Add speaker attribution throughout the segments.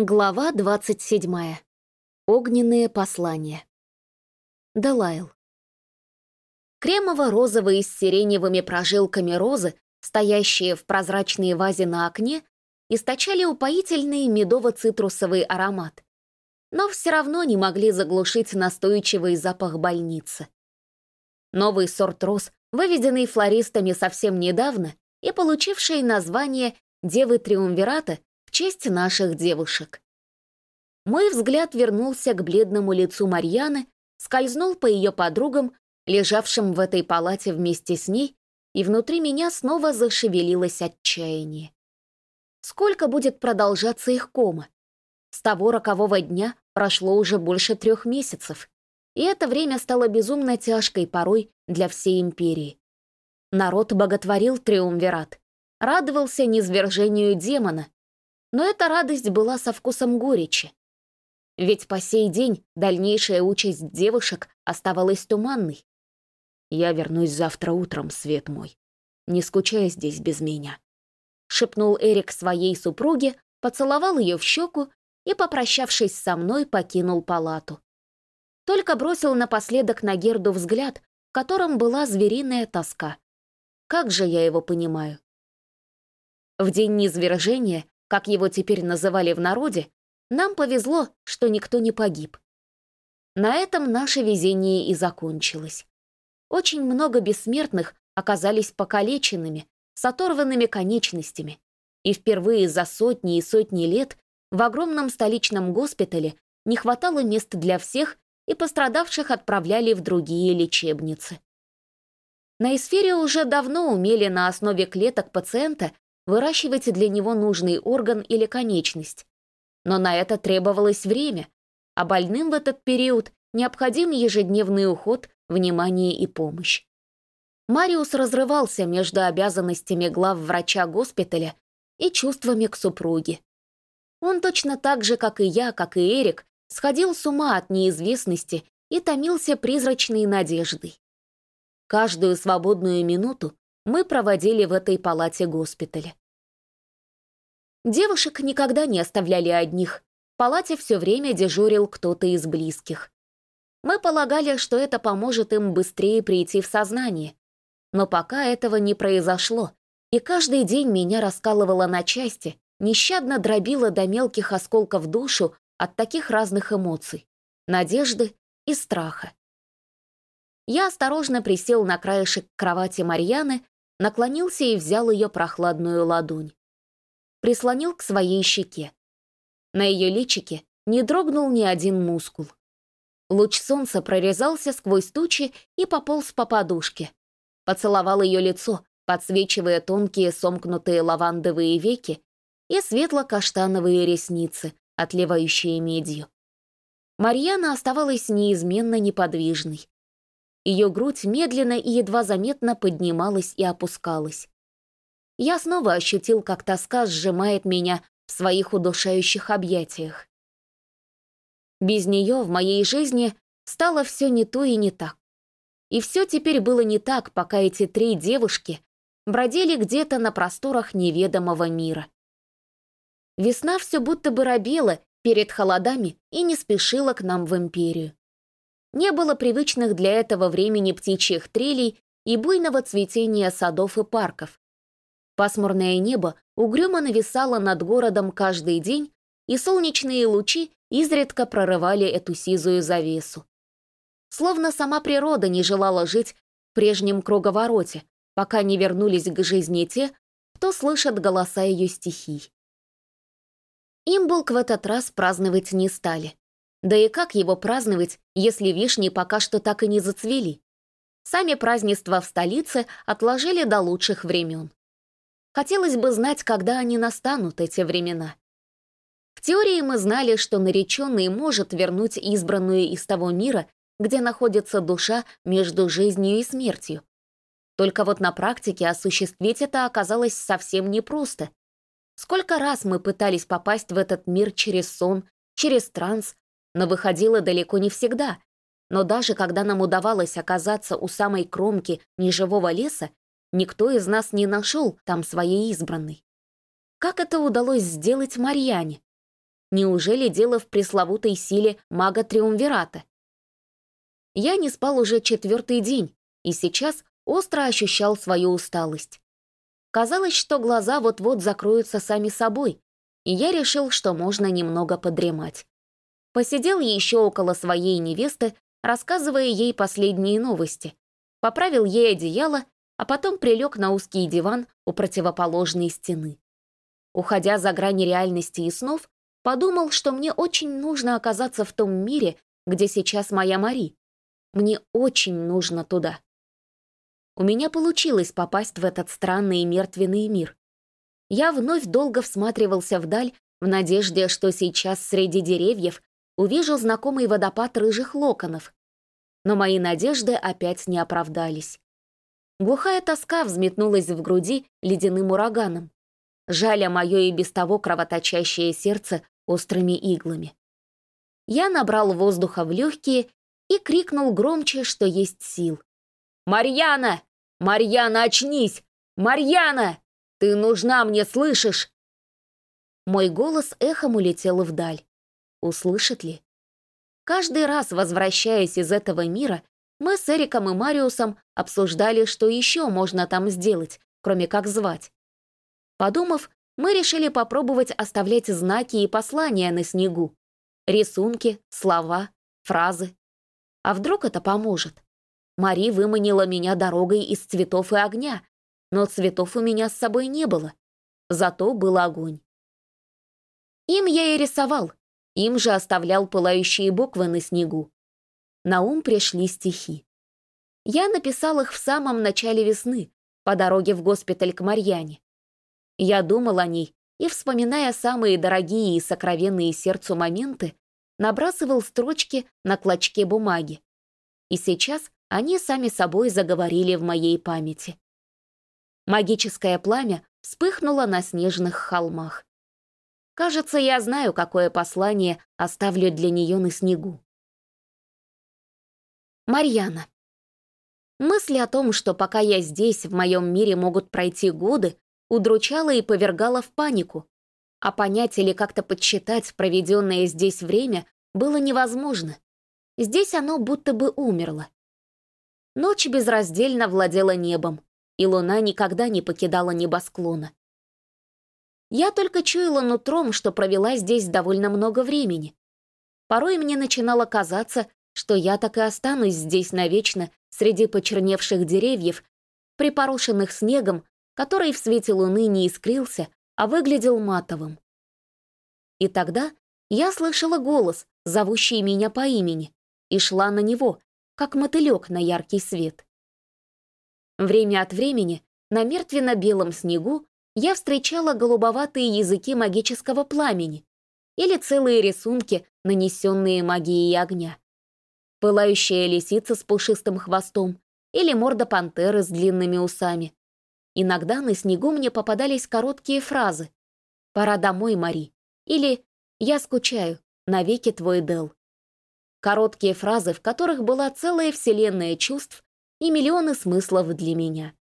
Speaker 1: Глава 27. Огненные послания. Делайл. Кремово-розовые с сиреневыми прожилками розы, стоящие в прозрачной вазе на окне, источали упоительный медово-цитрусовый аромат, но все равно не могли заглушить настойчивый запах больницы. Новый сорт роз, выведенный флористами совсем недавно и получивший название «Девы Триумвирата», в честь наших девушек. Мой взгляд вернулся к бледному лицу Марьяны, скользнул по ее подругам, лежавшим в этой палате вместе с ней, и внутри меня снова зашевелилось отчаяние. Сколько будет продолжаться их кома? С того рокового дня прошло уже больше трех месяцев, и это время стало безумно тяжкой порой для всей империи. Народ боготворил Триумвират, радовался низвержению демона, но эта радость была со вкусом горечи. Ведь по сей день дальнейшая участь девушек оставалась туманной. «Я вернусь завтра утром, свет мой. Не скучай здесь без меня», — шепнул Эрик своей супруге, поцеловал ее в щеку и, попрощавшись со мной, покинул палату. Только бросил напоследок на Герду взгляд, в котором была звериная тоска. Как же я его понимаю? В день низвержения как его теперь называли в народе, нам повезло, что никто не погиб. На этом наше везение и закончилось. Очень много бессмертных оказались покалеченными, с оторванными конечностями. И впервые за сотни и сотни лет в огромном столичном госпитале не хватало мест для всех, и пострадавших отправляли в другие лечебницы. На эсфере уже давно умели на основе клеток пациента выращивать для него нужный орган или конечность. Но на это требовалось время, а больным в этот период необходим ежедневный уход, внимание и помощь. Мариус разрывался между обязанностями глав врача госпиталя и чувствами к супруге. Он точно так же, как и я, как и Эрик, сходил с ума от неизвестности и томился призрачной надеждой. Каждую свободную минуту мы проводили в этой палате госпиталя. Девушек никогда не оставляли одних. В палате все время дежурил кто-то из близких. Мы полагали, что это поможет им быстрее прийти в сознание. Но пока этого не произошло, и каждый день меня раскалывало на части, нещадно дробило до мелких осколков душу от таких разных эмоций — надежды и страха. Я осторожно присел на краешек кровати Марьяны, наклонился и взял ее прохладную ладонь прислонил к своей щеке. На ее личике не дрогнул ни один мускул. Луч солнца прорезался сквозь тучи и пополз по подушке. Поцеловал ее лицо, подсвечивая тонкие сомкнутые лавандовые веки и светло-каштановые ресницы, отливающие медью. Марьяна оставалась неизменно неподвижной. Ее грудь медленно и едва заметно поднималась и опускалась я снова ощутил, как тоска сжимает меня в своих удушающих объятиях. Без нее в моей жизни стало все не то и не так. И все теперь было не так, пока эти три девушки бродили где-то на просторах неведомого мира. Весна все будто бы робела перед холодами и не спешила к нам в империю. Не было привычных для этого времени птичьих трелей и буйного цветения садов и парков, Пасмурное небо угрюмо нависало над городом каждый день, и солнечные лучи изредка прорывали эту сизую завесу. Словно сама природа не желала жить в прежнем круговороте, пока не вернулись к жизни те, кто слышат голоса ее стихий. Имбулк в этот раз праздновать не стали. Да и как его праздновать, если вишни пока что так и не зацвели? Сами празднества в столице отложили до лучших времен. Хотелось бы знать, когда они настанут, эти времена. В теории мы знали, что нареченный может вернуть избранную из того мира, где находится душа между жизнью и смертью. Только вот на практике осуществить это оказалось совсем непросто. Сколько раз мы пытались попасть в этот мир через сон, через транс, но выходило далеко не всегда. Но даже когда нам удавалось оказаться у самой кромки неживого леса, Никто из нас не нашел там своей избранной. Как это удалось сделать Марьяне? Неужели дело в пресловутой силе мага Триумвирата? Я не спал уже четвертый день, и сейчас остро ощущал свою усталость. Казалось, что глаза вот-вот закроются сами собой, и я решил, что можно немного подремать. Посидел еще около своей невесты, рассказывая ей последние новости. Поправил ей одеяло, а потом прилег на узкий диван у противоположной стены. Уходя за грани реальности и снов, подумал, что мне очень нужно оказаться в том мире, где сейчас моя Мари. Мне очень нужно туда. У меня получилось попасть в этот странный мертвенный мир. Я вновь долго всматривался вдаль, в надежде, что сейчас среди деревьев увижу знакомый водопад рыжих локонов. Но мои надежды опять не оправдались. Глухая тоска взметнулась в груди ледяным ураганом, жаля мое и без того кровоточащее сердце острыми иглами. Я набрал воздуха в легкие и крикнул громче, что есть сил. «Марьяна! Марьяна, очнись! Марьяна! Ты нужна мне, слышишь?» Мой голос эхом улетел вдаль. Услышит ли? Каждый раз, возвращаясь из этого мира, мы с Эриком и Мариусом обсуждали, что еще можно там сделать, кроме как звать. Подумав, мы решили попробовать оставлять знаки и послания на снегу. Рисунки, слова, фразы. А вдруг это поможет? Мари выманила меня дорогой из цветов и огня, но цветов у меня с собой не было. Зато был огонь. Им я и рисовал, им же оставлял пылающие буквы на снегу. На ум пришли стихи. Я написал их в самом начале весны, по дороге в госпиталь к Марьяне. Я думал о ней и, вспоминая самые дорогие и сокровенные сердцу моменты, набрасывал строчки на клочке бумаги. И сейчас они сами собой заговорили в моей памяти. Магическое пламя вспыхнуло на снежных холмах. Кажется, я знаю, какое послание оставлю для нее на снегу. Марьяна. Мысли о том, что пока я здесь, в моем мире могут пройти годы, удручала и повергала в панику. А понять или как-то подсчитать проведенное здесь время было невозможно. Здесь оно будто бы умерло. Ночь безраздельно владела небом, и луна никогда не покидала небосклона. Я только чуяла нутром, что провела здесь довольно много времени. Порой мне начинало казаться, что я так и останусь здесь навечно среди почерневших деревьев, припорошенных снегом который в свете луны не искрился, а выглядел матовым. И тогда я слышала голос, зовущий меня по имени, и шла на него, как мотылек на яркий свет. Время от времени на мертвенно-белом снегу я встречала голубоватые языки магического пламени или целые рисунки, нанесенные магией огня. Пылающая лисица с пушистым хвостом или морда пантеры с длинными усами, Иногда на снегу мне попадались короткие фразы «Пора домой, Мари» или «Я скучаю, навеки твой Дел». Короткие фразы, в которых была целая вселенная чувств и миллионы смыслов для меня.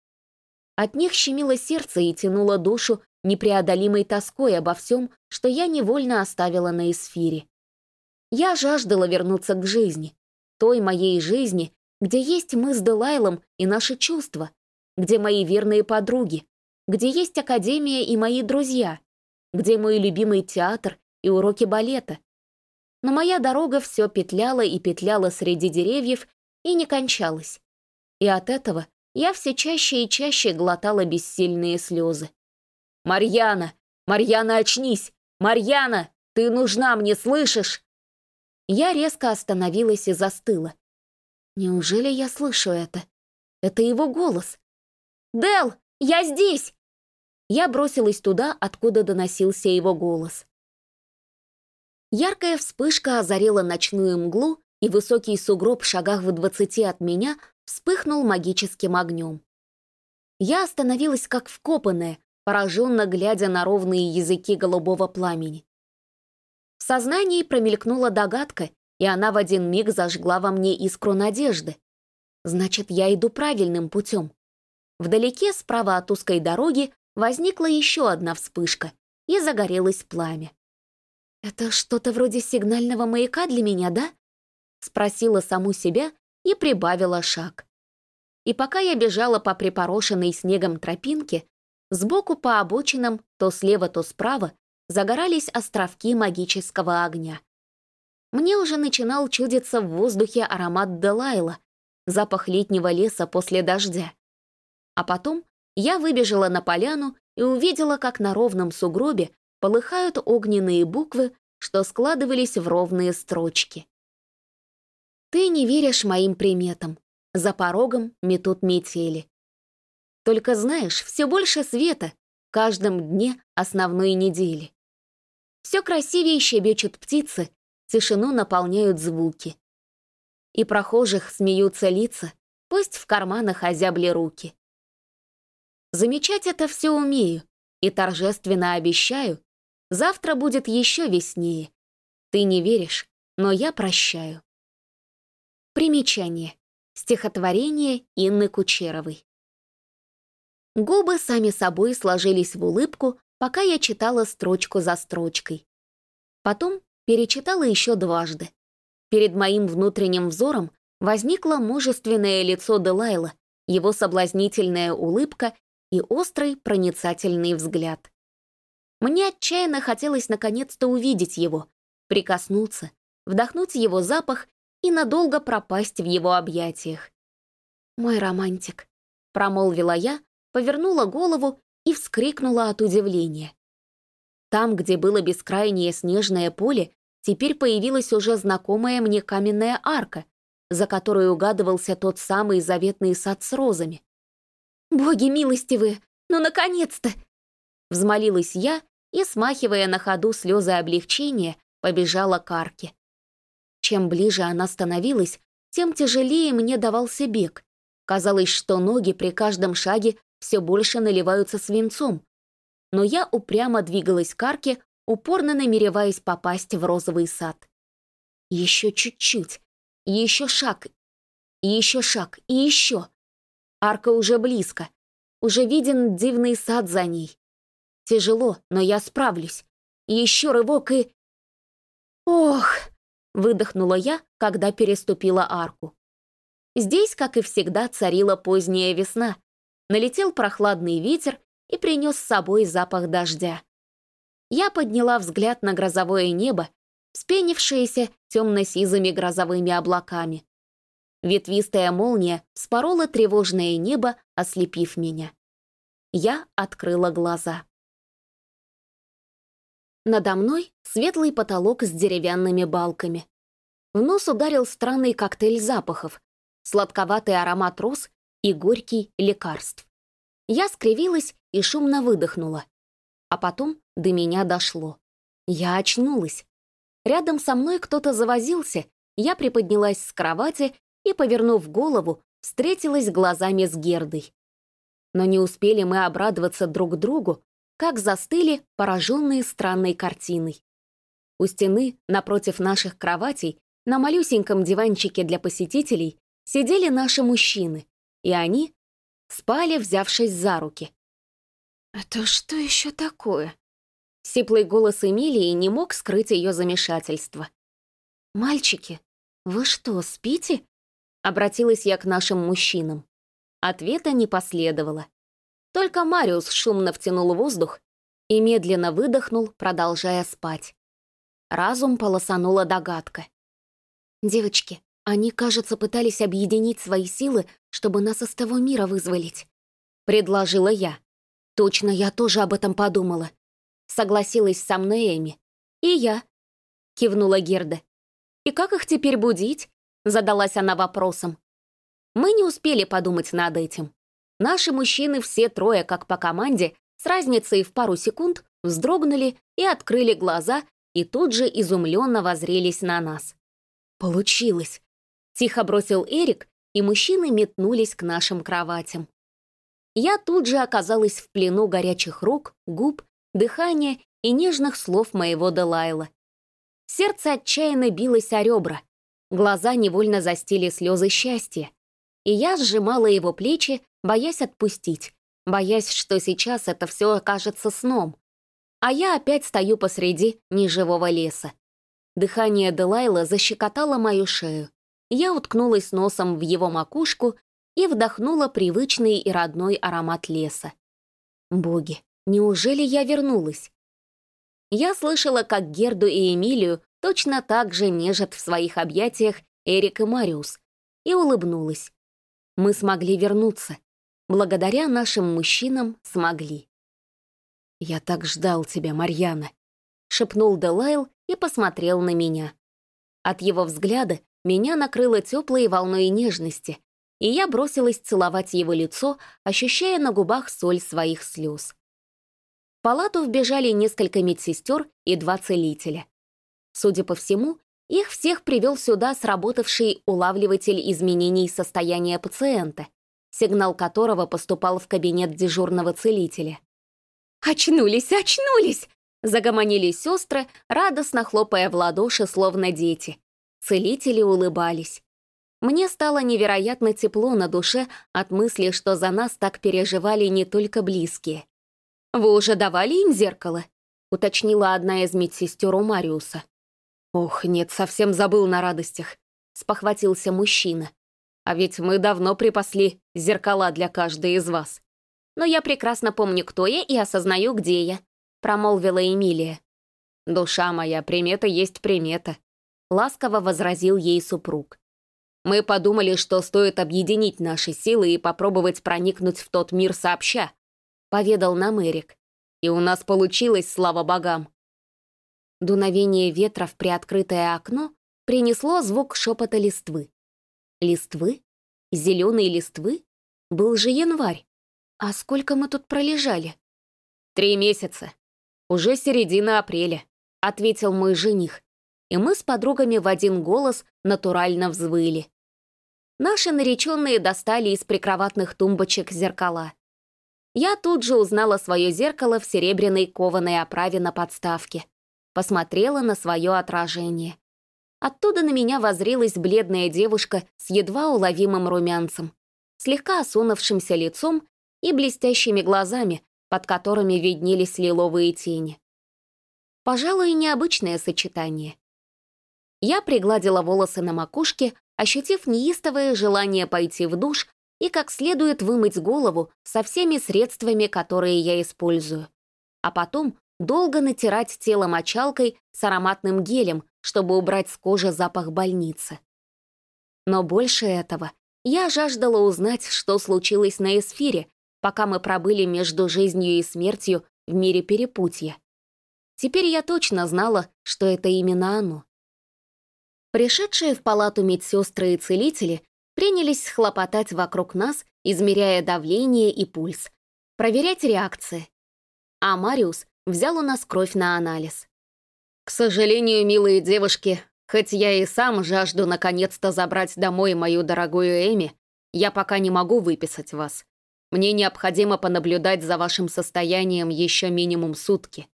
Speaker 1: От них щемило сердце и тянуло душу непреодолимой тоской обо всем, что я невольно оставила на эсфире. Я жаждала вернуться к жизни, той моей жизни, где есть мы с Делайлом и наши чувства, где мои верные подруги, где есть академия и мои друзья, где мой любимый театр и уроки балета. Но моя дорога все петляла и петляла среди деревьев и не кончалась. И от этого я все чаще и чаще глотала бессильные слезы. «Марьяна! Марьяна, очнись! Марьяна! Ты нужна мне, слышишь?» Я резко остановилась и застыла. Неужели я слышу это? Это его голос. Дел, я здесь!» Я бросилась туда, откуда доносился его голос. Яркая вспышка озарила ночную мглу, и высокий сугроб в шагах в двадцати от меня вспыхнул магическим огнем. Я остановилась как вкопанная, пораженно глядя на ровные языки голубого пламени. В сознании промелькнула догадка, и она в один миг зажгла во мне искру надежды. Значит, я иду правильным путем. Вдалеке, справа от узкой дороги, возникла еще одна вспышка, и загорелось пламя. «Это что-то вроде сигнального маяка для меня, да?» Спросила саму себя и прибавила шаг. И пока я бежала по припорошенной снегом тропинке, сбоку по обочинам, то слева, то справа, загорались островки магического огня. Мне уже начинал чудиться в воздухе аромат Делайла, запах летнего леса после дождя. А потом я выбежала на поляну и увидела, как на ровном сугробе полыхают огненные буквы, что складывались в ровные строчки. «Ты не веришь моим приметам. За порогом метут метели. Только знаешь, все больше света в каждом дне основной недели. Все красивее щебечут птицы, тишину наполняют звуки. И прохожих смеются лица, пусть в карманах озябли руки. Замечать это все умею и торжественно обещаю, завтра будет еще веснее. Ты не веришь, но я прощаю. Примечание. Стихотворение Инны Кучеровой. Губы сами собой сложились в улыбку, пока я читала строчку за строчкой. Потом перечитала еще дважды. Перед моим внутренним взором возникло мужественное лицо Делайла, его соблазнительная улыбка и острый проницательный взгляд. Мне отчаянно хотелось наконец-то увидеть его, прикоснуться, вдохнуть его запах и надолго пропасть в его объятиях. «Мой романтик», — промолвила я, повернула голову и вскрикнула от удивления. Там, где было бескрайнее снежное поле, теперь появилась уже знакомая мне каменная арка, за которой угадывался тот самый заветный сад с розами. «Боги милостивые! Ну, наконец-то!» Взмолилась я и, смахивая на ходу слезы облегчения, побежала к арке. Чем ближе она становилась, тем тяжелее мне давался бег. Казалось, что ноги при каждом шаге все больше наливаются свинцом. Но я упрямо двигалась к арке, упорно намереваясь попасть в розовый сад. Еще чуть-чуть, еще шаг, еще шаг, и еще. Арка уже близко. Уже виден дивный сад за ней. Тяжело, но я справлюсь. Еще рывок и... Ох! Выдохнула я, когда переступила арку. Здесь, как и всегда, царила поздняя весна. Налетел прохладный ветер и принес с собой запах дождя. Я подняла взгляд на грозовое небо, вспенившееся темно-сизыми грозовыми облаками. Ветвистая молния спорола тревожное небо, ослепив меня. Я открыла глаза. Надо мной светлый потолок с деревянными балками. В нос ударил странный коктейль запахов, сладковатый аромат роз и горький лекарств. Я скривилась и шумно выдохнула. А потом до меня дошло. Я очнулась. Рядом со мной кто-то завозился, я приподнялась с кровати и, повернув голову, встретилась глазами с Гердой. Но не успели мы обрадоваться друг другу, как застыли, пораженные странной картиной. У стены, напротив наших кроватей, на малюсеньком диванчике для посетителей, сидели наши мужчины, и они спали, взявшись за руки. «Это что еще такое?» Сиплый голос Эмилии не мог скрыть ее замешательство. «Мальчики, вы что, спите?» Обратилась я к нашим мужчинам. Ответа не последовало. Только Мариус шумно втянул воздух и медленно выдохнул, продолжая спать. Разум полосанула догадка. «Девочки, они, кажется, пытались объединить свои силы, чтобы нас из того мира вызволить», — предложила я. «Точно, я тоже об этом подумала». Согласилась со мной Эми. «И я», — кивнула Герда. «И как их теперь будить?» Задалась она вопросом. Мы не успели подумать над этим. Наши мужчины все трое, как по команде, с разницей в пару секунд, вздрогнули и открыли глаза, и тут же изумленно возрелись на нас. «Получилось!» — тихо бросил Эрик, и мужчины метнулись к нашим кроватям. Я тут же оказалась в плену горячих рук, губ, дыхания и нежных слов моего Делайла. Сердце отчаянно билось о ребра, Глаза невольно застили слезы счастья. И я сжимала его плечи, боясь отпустить, боясь, что сейчас это все окажется сном. а я опять стою посреди неживого леса. Дыхание Делайла защекотало мою шею. Я уткнулась носом в его макушку и вдохнула привычный и родной аромат леса. Боги, неужели я вернулась? Я слышала, как Герду и Эмилию точно так же нежат в своих объятиях Эрик и Мариус, и улыбнулась. Мы смогли вернуться. Благодаря нашим мужчинам смогли. «Я так ждал тебя, Марьяна», — шепнул Делайл и посмотрел на меня. От его взгляда меня накрыло теплой волной нежности, и я бросилась целовать его лицо, ощущая на губах соль своих слез. В палату вбежали несколько медсестер и два целителя. Судя по всему, их всех привел сюда сработавший улавливатель изменений состояния пациента, сигнал которого поступал в кабинет дежурного целителя. «Очнулись, очнулись!» — загомонили сестры, радостно хлопая в ладоши, словно дети. Целители улыбались. Мне стало невероятно тепло на душе от мысли, что за нас так переживали не только близкие. «Вы уже давали им зеркало?» — уточнила одна из медсестер у Мариуса. «Ох, нет, совсем забыл на радостях», — спохватился мужчина. «А ведь мы давно припасли зеркала для каждой из вас. Но я прекрасно помню, кто я и осознаю, где я», — промолвила Эмилия. «Душа моя, примета есть примета», — ласково возразил ей супруг. «Мы подумали, что стоит объединить наши силы и попробовать проникнуть в тот мир сообща», — поведал нам Эрик. «И у нас получилось, слава богам». Дуновение ветра в приоткрытое окно принесло звук шепота листвы. Листвы? Зеленые листвы? Был же январь. А сколько мы тут пролежали? Три месяца. Уже середина апреля, ответил мой жених и мы с подругами в один голос натурально взвыли. Наши нареченные достали из прикроватных тумбочек зеркала. Я тут же узнала свое зеркало в серебряной кованой оправе на подставке. Посмотрела на свое отражение. Оттуда на меня возрилась бледная девушка с едва уловимым румянцем, слегка осунувшимся лицом и блестящими глазами, под которыми виднелись лиловые тени. Пожалуй, необычное сочетание. Я пригладила волосы на макушке, ощутив неистовое желание пойти в душ и как следует вымыть голову со всеми средствами, которые я использую. А потом долго натирать тело мочалкой с ароматным гелем, чтобы убрать с кожи запах больницы. Но больше этого я жаждала узнать, что случилось на эсфире, пока мы пробыли между жизнью и смертью в мире перепутья. Теперь я точно знала, что это именно оно. Пришедшие в палату медсестры и целители принялись хлопотать вокруг нас, измеряя давление и пульс, проверять реакции. А Мариус взял у нас кровь на анализ. «К сожалению, милые девушки, хоть я и сам жажду наконец-то забрать домой мою дорогую Эми, я пока не могу выписать вас. Мне необходимо понаблюдать за вашим состоянием еще минимум сутки»,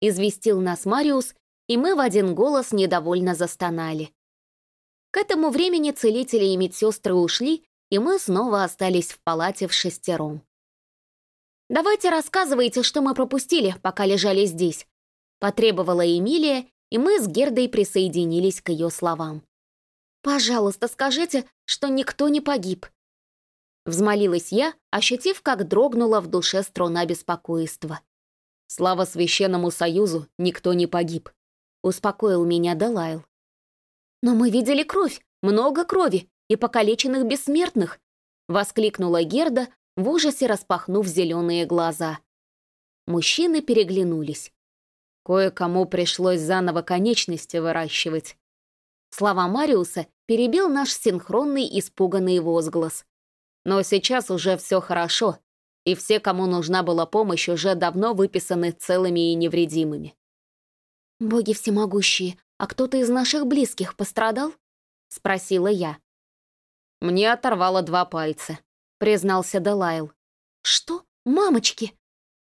Speaker 1: известил нас Мариус и мы в один голос недовольно застонали. К этому времени целители и медсестры ушли, и мы снова остались в палате в шестером. «Давайте рассказывайте, что мы пропустили, пока лежали здесь», потребовала Эмилия, и мы с Гердой присоединились к ее словам. «Пожалуйста, скажите, что никто не погиб», Взмолилась я, ощутив, как дрогнула в душе струна беспокойства. Слава Священному Союзу, никто не погиб успокоил меня Далайл. «Но мы видели кровь, много крови и покалеченных бессмертных!» — воскликнула Герда, в ужасе распахнув зеленые глаза. Мужчины переглянулись. Кое-кому пришлось заново конечности выращивать. Слова Мариуса перебил наш синхронный испуганный возглас. Но сейчас уже все хорошо, и все, кому нужна была помощь, уже давно выписаны целыми и невредимыми. «Боги всемогущие, а кто-то из наших близких пострадал?» — спросила я. «Мне оторвало два пальца», — признался Делайл. «Что? Мамочки!»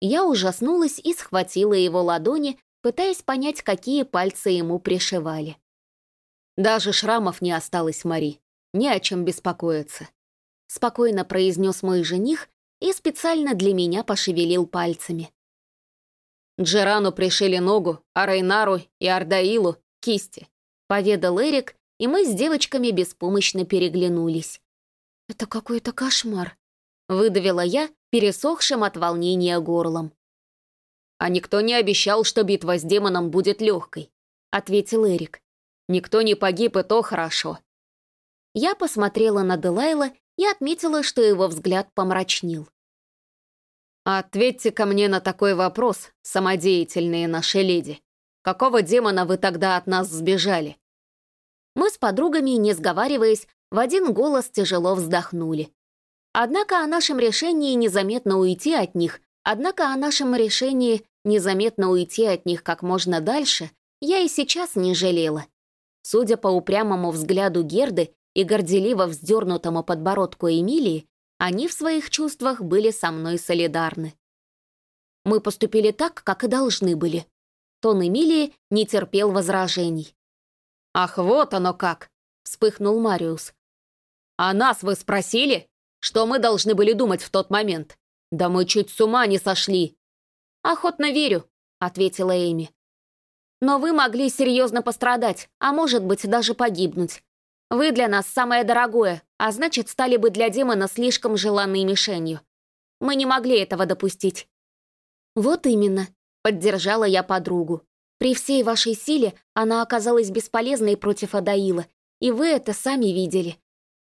Speaker 1: Я ужаснулась и схватила его ладони, пытаясь понять, какие пальцы ему пришивали. «Даже шрамов не осталось, Мари. Не о чем беспокоиться», — спокойно произнес мой жених и специально для меня пошевелил пальцами. Джерану пришили ногу, а Рейнару и Ардаилу — кисти», — поведал Эрик, и мы с девочками беспомощно переглянулись.
Speaker 2: «Это какой-то кошмар», —
Speaker 1: выдавила я, пересохшим от волнения горлом. «А никто не обещал, что битва с демоном будет легкой», — ответил Эрик. «Никто не погиб, и то хорошо». Я посмотрела на Делайла и отметила, что его взгляд помрачнел. «Ответьте ко мне на такой вопрос, самодеятельные наши леди. Какого демона вы тогда от нас сбежали?» Мы с подругами, не сговариваясь, в один голос тяжело вздохнули. Однако о нашем решении незаметно уйти от них, однако о нашем решении незаметно уйти от них как можно дальше, я и сейчас не жалела. Судя по упрямому взгляду Герды и горделиво вздернутому подбородку Эмилии, они в своих чувствах были со мной солидарны. Мы поступили так, как и должны были. Тон Эмилии не терпел возражений. «Ах, вот оно как!» — вспыхнул Мариус. «А нас вы спросили? Что мы должны были думать в тот момент? Да мы чуть с ума не сошли!» «Охотно верю», — ответила Эми. «Но вы могли серьезно пострадать, а может быть даже погибнуть. Вы для нас самое дорогое, а значит, стали бы для демона слишком желанной мишенью. Мы не могли этого допустить». «Вот именно», — поддержала я подругу. «При всей вашей силе она оказалась бесполезной против Адаила, и вы это сами видели.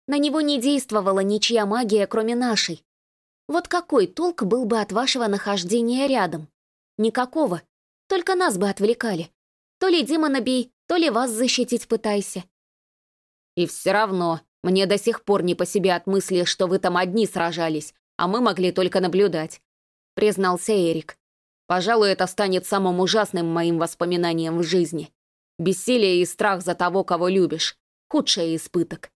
Speaker 1: На него не действовала ничья магия, кроме нашей. Вот какой толк был бы от вашего нахождения рядом? Никакого. Только нас бы отвлекали. То ли демона бей, то ли вас защитить пытайся. И все равно, мне до сих пор не по себе от мысли, что вы там одни сражались, а мы могли только наблюдать», — признался Эрик. «Пожалуй, это станет самым ужасным моим воспоминанием в жизни. Бессилие и страх за того, кого любишь. Худший испыток».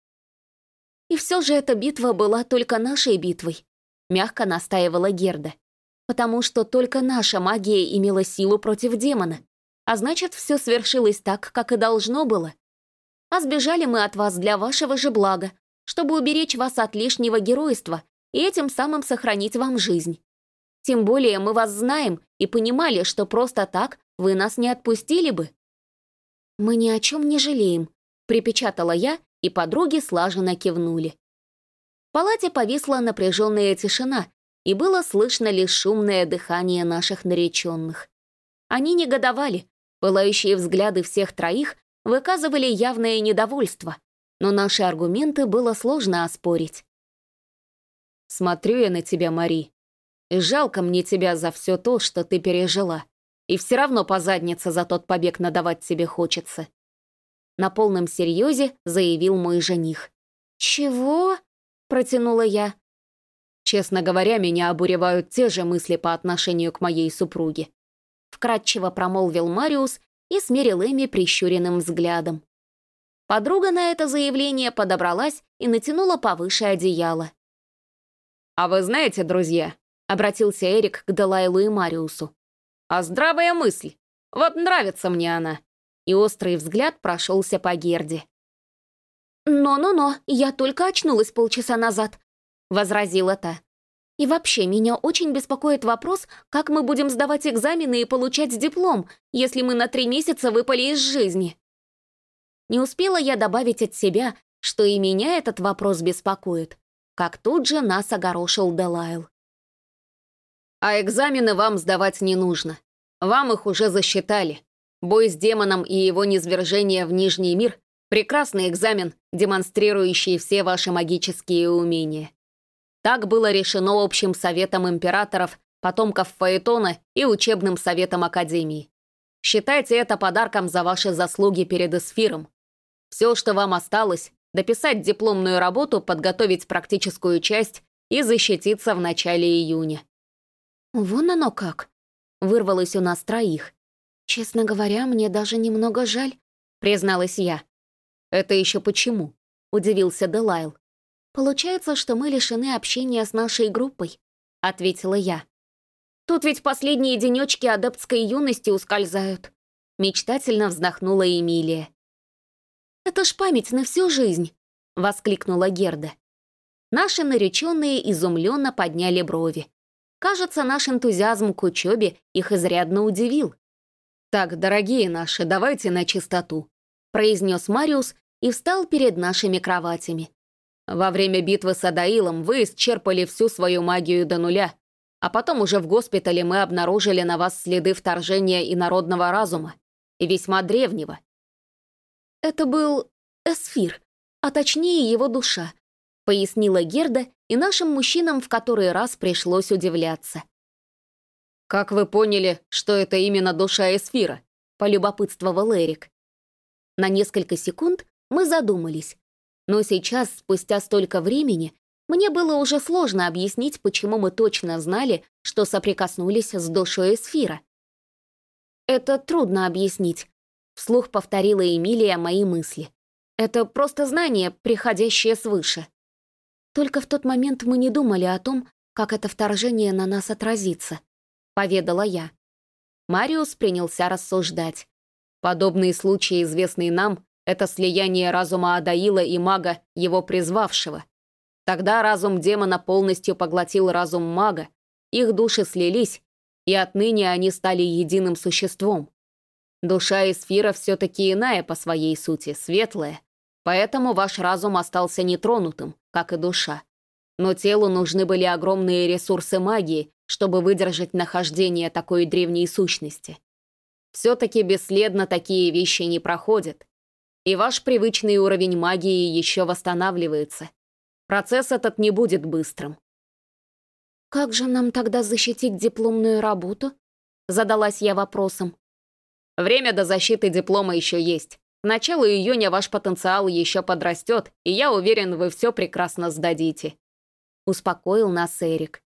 Speaker 1: «И все же эта битва была только нашей битвой», — мягко настаивала Герда. «Потому что только наша магия имела силу против демона. А значит, все свершилось так, как и должно было. А сбежали мы от вас для вашего же блага, чтобы уберечь вас от лишнего геройства и этим самым сохранить вам жизнь. Тем более мы вас знаем и понимали, что просто так вы нас не отпустили бы». «Мы ни о чем не жалеем», — припечатала я, и подруги слаженно кивнули. В палате повисла напряженная тишина, и было слышно лишь шумное дыхание наших нареченных. Они негодовали, пылающие взгляды всех троих выказывали явное недовольство, но наши аргументы было сложно оспорить. «Смотрю я на тебя, Мари, жалко мне тебя за все то, что ты пережила, и все равно по заднице за тот побег надавать тебе хочется». На полном серьезе заявил мой жених. «Чего?» — протянула я. Честно говоря, меня обуревают те же мысли по отношению к моей супруге. Вкратчиво промолвил Мариус и смерил Эми прищуренным взглядом. Подруга на это заявление подобралась и натянула повыше одеяло. «А вы знаете, друзья», — обратился Эрик к Делайлу и Мариусу, «а здравая мысль. Вот нравится мне она». И острый взгляд прошелся по Герде. «Но-но-но, я только очнулась полчаса назад», — возразила та. И вообще, меня очень беспокоит вопрос, как мы будем сдавать экзамены и получать диплом, если мы на три месяца выпали из жизни. Не успела я добавить от себя, что и меня этот вопрос беспокоит, как тут же нас огорошил Делайл. «А экзамены вам сдавать не нужно. Вам их уже засчитали. Бой с демоном и его низвержение в Нижний мир — прекрасный экзамен, демонстрирующий все ваши магические умения. Так было решено общим советом императоров, потомков Фаэтона и учебным советом Академии. Считайте это подарком за ваши заслуги перед Эсфиром. Все, что вам осталось, дописать дипломную работу, подготовить практическую часть и защититься в начале июня.
Speaker 2: «Вон оно как!» — вырвалось у нас троих. «Честно говоря, мне даже немного жаль», — призналась я.
Speaker 1: «Это еще почему?» — удивился Делайл.
Speaker 2: «Получается, что мы лишены общения с нашей группой», — ответила я.
Speaker 1: «Тут ведь последние денечки адептской юности ускользают», — мечтательно вздохнула Эмилия.
Speaker 2: «Это ж память на всю жизнь», — воскликнула Герда.
Speaker 1: Наши нареченные изумленно подняли брови. Кажется, наш энтузиазм к учебе их изрядно удивил.
Speaker 2: «Так, дорогие наши, давайте на чистоту», — произнес Мариус и встал перед нашими кроватями. «Во время битвы с Адаилом вы исчерпали всю свою магию до нуля, а потом уже в госпитале мы обнаружили на вас следы вторжения инородного разума, и весьма древнего».
Speaker 1: «Это был Эсфир, а точнее его душа», — пояснила Герда и нашим мужчинам в который раз пришлось удивляться.
Speaker 2: «Как вы поняли, что это именно душа Эсфира?» — полюбопытствовал Эрик.
Speaker 1: На несколько секунд мы задумались. Но сейчас, спустя столько времени, мне было уже сложно объяснить, почему мы точно знали, что соприкоснулись с душой Эсфира. «Это трудно объяснить», — вслух повторила Эмилия мои мысли. «Это просто знание, приходящее свыше». Только в тот момент мы не думали о том, как это вторжение на нас отразится, поведала я. Мариус принялся рассуждать.
Speaker 2: Подобные случаи, известные нам, это слияние разума Адаила и мага, его призвавшего. Тогда разум демона полностью поглотил разум мага, их души слились, и отныне они стали единым существом. Душа Эсфира все-таки иная по своей сути, светлая, поэтому ваш разум остался нетронутым как и душа. Но телу нужны были огромные ресурсы магии, чтобы выдержать нахождение такой древней сущности. Все-таки бесследно такие вещи не проходят. И ваш привычный уровень магии еще восстанавливается. Процесс этот не будет быстрым.
Speaker 1: «Как же нам тогда защитить дипломную работу?» Задалась я вопросом.
Speaker 2: Время до защиты диплома еще есть. К началу июня ваш потенциал еще подрастет, и я уверен, вы все прекрасно сдадите», — успокоил нас Эрик.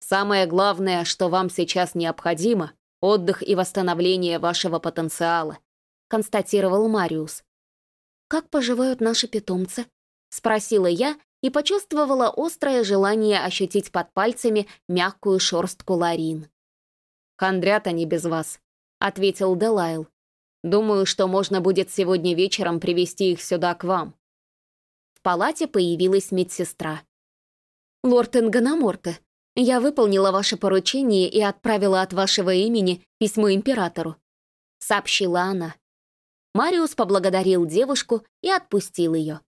Speaker 2: «Самое главное, что вам сейчас необходимо — отдых и восстановление вашего потенциала», — констатировал Мариус.
Speaker 1: «Как поживают наши питомцы?» — спросила я и почувствовала острое желание ощутить под пальцами мягкую шорстку Ларин.
Speaker 2: «Хандрят они без вас», — ответил Делайл. Думаю, что можно будет сегодня вечером привести их сюда к вам».
Speaker 1: В палате появилась медсестра. «Лорд Энганаморте, я выполнила ваше поручение и отправила от вашего имени письмо императору», — сообщила она. Мариус поблагодарил девушку и отпустил ее.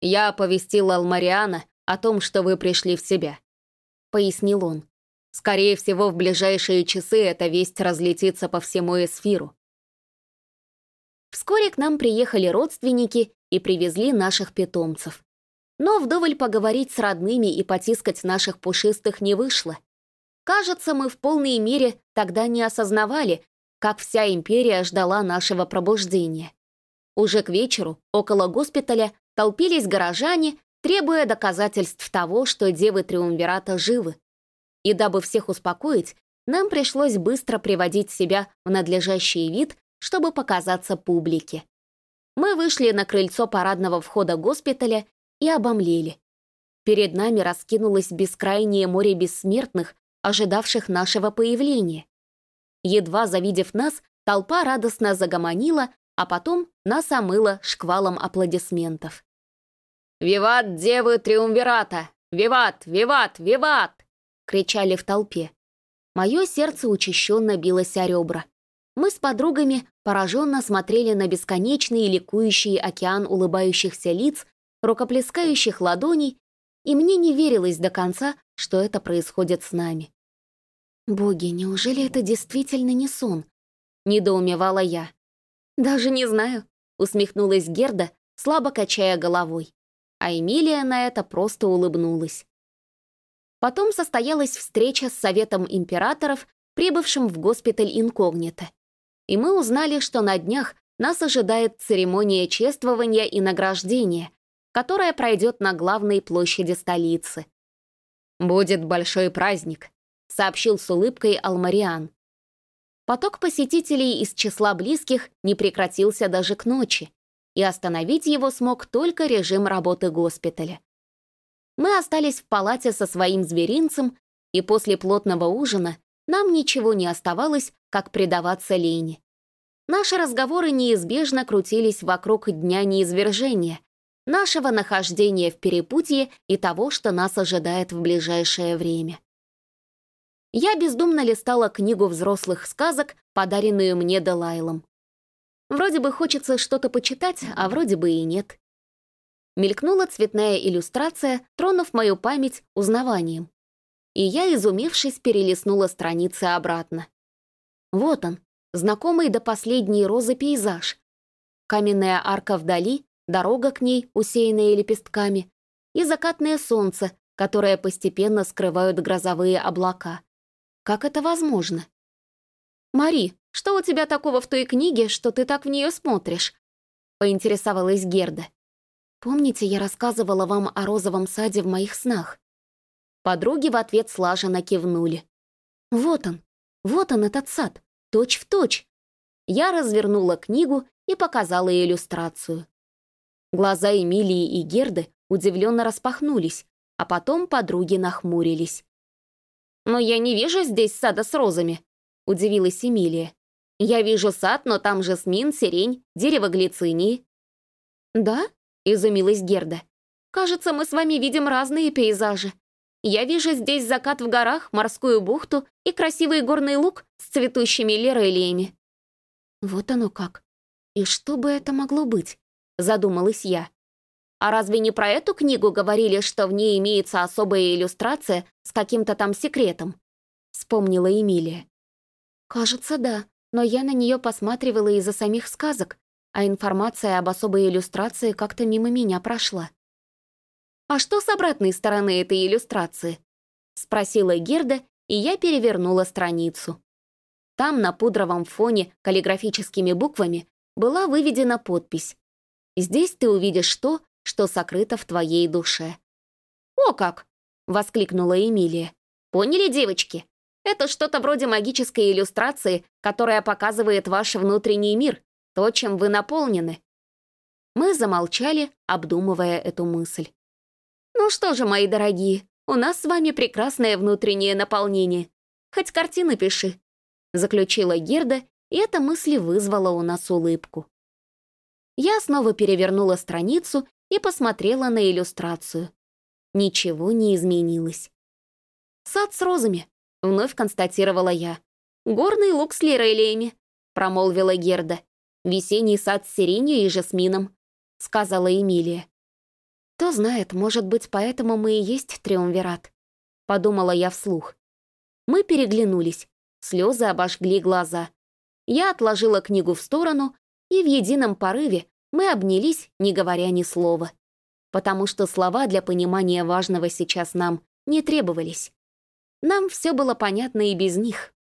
Speaker 2: «Я оповестил Алмариана о том, что вы пришли в себя», — пояснил он. «Скорее всего, в ближайшие часы эта весть разлетится по всему Эсфиру.
Speaker 1: Вскоре к нам приехали родственники и привезли наших питомцев. Но вдоволь поговорить с родными и потискать наших пушистых не вышло. Кажется, мы в полной мере тогда не осознавали, как вся империя ждала нашего пробуждения. Уже к вечеру около госпиталя толпились горожане, требуя доказательств того, что девы Триумвирата живы. И дабы всех успокоить, нам пришлось быстро приводить себя в надлежащий вид чтобы показаться публике. Мы вышли на крыльцо парадного входа госпиталя и обомлели. Перед нами раскинулось бескрайнее море бессмертных, ожидавших нашего появления. Едва завидев нас, толпа радостно загомонила, а потом нас омыла шквалом аплодисментов.
Speaker 2: «Виват, девы Триумвирата! Виват! Виват! Виват!» — кричали в толпе.
Speaker 1: Мое сердце учащенно билось о ребра. Мы с подругами пораженно смотрели на бесконечный ликующий океан улыбающихся лиц, рукоплескающих ладоней, и мне не верилось до конца, что это происходит с нами. «Боги, неужели это действительно не сон?» — недоумевала я. «Даже не знаю», — усмехнулась Герда, слабо качая головой. А Эмилия на это просто улыбнулась. Потом состоялась встреча с Советом императоров, прибывшим в госпиталь инкогнито и мы узнали, что на днях нас ожидает церемония чествования и награждения, которая пройдет на главной площади столицы.
Speaker 2: «Будет большой праздник», — сообщил с улыбкой Алмариан.
Speaker 1: Поток посетителей из числа близких не прекратился даже к ночи, и остановить его смог только режим работы госпиталя. Мы остались в палате со своим зверинцем, и после плотного ужина нам ничего не оставалось, как предаваться лени. Наши разговоры неизбежно крутились вокруг дня неизвержения, нашего нахождения в перепутье и того, что нас ожидает в ближайшее время. Я бездумно листала книгу взрослых сказок, подаренную мне Делайлом. Вроде бы хочется что-то почитать, а вроде бы и нет. Мелькнула цветная иллюстрация, тронув мою память узнаванием. И я, изумившись, перелистнула страницы обратно. Вот он, знакомый до последней розы пейзаж. Каменная арка вдали, дорога к ней, усеянная лепестками, и закатное солнце, которое постепенно скрывают грозовые облака. Как это возможно? «Мари, что у тебя такого в той книге, что ты так в нее смотришь?» — поинтересовалась Герда. «Помните, я рассказывала вам о розовом саде в моих снах?» Подруги в ответ слаженно кивнули. «Вот он, вот он, этот сад, точь в точь!» Я развернула книгу и показала иллюстрацию. Глаза Эмилии и Герды удивленно распахнулись, а потом подруги нахмурились. «Но я не вижу здесь сада с розами», — удивилась Эмилия. «Я вижу сад, но там жасмин, сирень, дерево глицинии». «Да?» — изумилась Герда. «Кажется, мы с вами видим разные пейзажи. Я вижу здесь закат в горах, морскую бухту и красивый горный луг с цветущими лирелиями». «Вот оно как. И что бы это могло быть?» — задумалась я. А разве не про эту книгу говорили, что в ней имеется особая иллюстрация с каким-то там секретом?» Вспомнила Эмилия. «Кажется, да, но я на нее посматривала из-за самих сказок, а информация об особой иллюстрации как-то мимо меня прошла». «А что с обратной стороны этой иллюстрации?» Спросила Герда, и я перевернула страницу. Там на пудровом фоне каллиграфическими буквами была выведена подпись. «Здесь ты увидишь то, что сокрыто в твоей душе». «О как!» — воскликнула Эмилия. «Поняли, девочки? Это что-то вроде магической иллюстрации, которая показывает ваш внутренний мир, то, чем вы наполнены». Мы замолчали, обдумывая эту мысль. «Ну что же, мои дорогие, у нас с вами прекрасное внутреннее наполнение. Хоть картины пиши», — заключила Герда, и эта мысль вызвала у нас улыбку. Я снова перевернула страницу и посмотрела на иллюстрацию. Ничего не изменилось. «Сад с розами», — вновь констатировала я. «Горный луг с лирелиями», — промолвила Герда. «Весенний сад с сиренью и жасмином», — сказала Эмилия. «Кто знает, может быть, поэтому мы и есть триумвират», — подумала я вслух. Мы переглянулись, слезы обожгли глаза. Я отложила книгу в сторону, и в едином порыве мы обнялись, не говоря ни слова. Потому что слова для понимания важного сейчас нам не требовались. Нам все было понятно и без них.